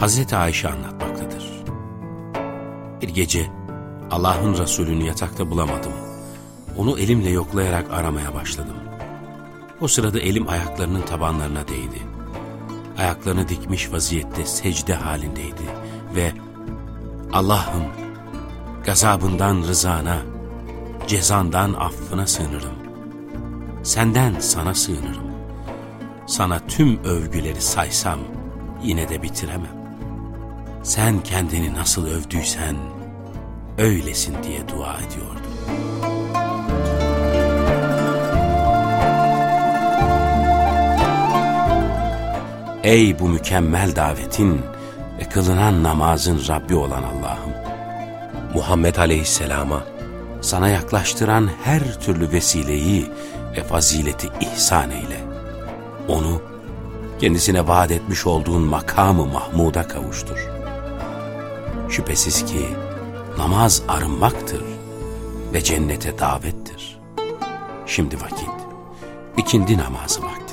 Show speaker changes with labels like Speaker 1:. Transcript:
Speaker 1: Hazreti Ayşe anlatmaktadır. Bir gece Allah'ın Resulünü yatakta bulamadım. Onu elimle yoklayarak aramaya başladım. O sırada elim ayaklarının tabanlarına değdi. Ayaklarını dikmiş vaziyette secde halindeydi ve Allah'ım gazabından rızana, cezandan affına sığınırım. Senden sana sığınırım. Sana tüm övgüleri saysam yine de bitiremem. Sen kendini nasıl övdüysen öylesin diye dua ediyordum. Ey bu mükemmel davetin ve kılınan namazın Rabbi olan Allah'ım! Muhammed Aleyhisselam'a sana yaklaştıran her türlü vesileyi ve fazileti ihsan eyle. Onu kendisine vaat etmiş olduğun makamı Mahmud'a kavuştur. Şüphesiz ki namaz arınmaktır ve cennete davettir. Şimdi vakit, ikindi namazı vakti.